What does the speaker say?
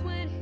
when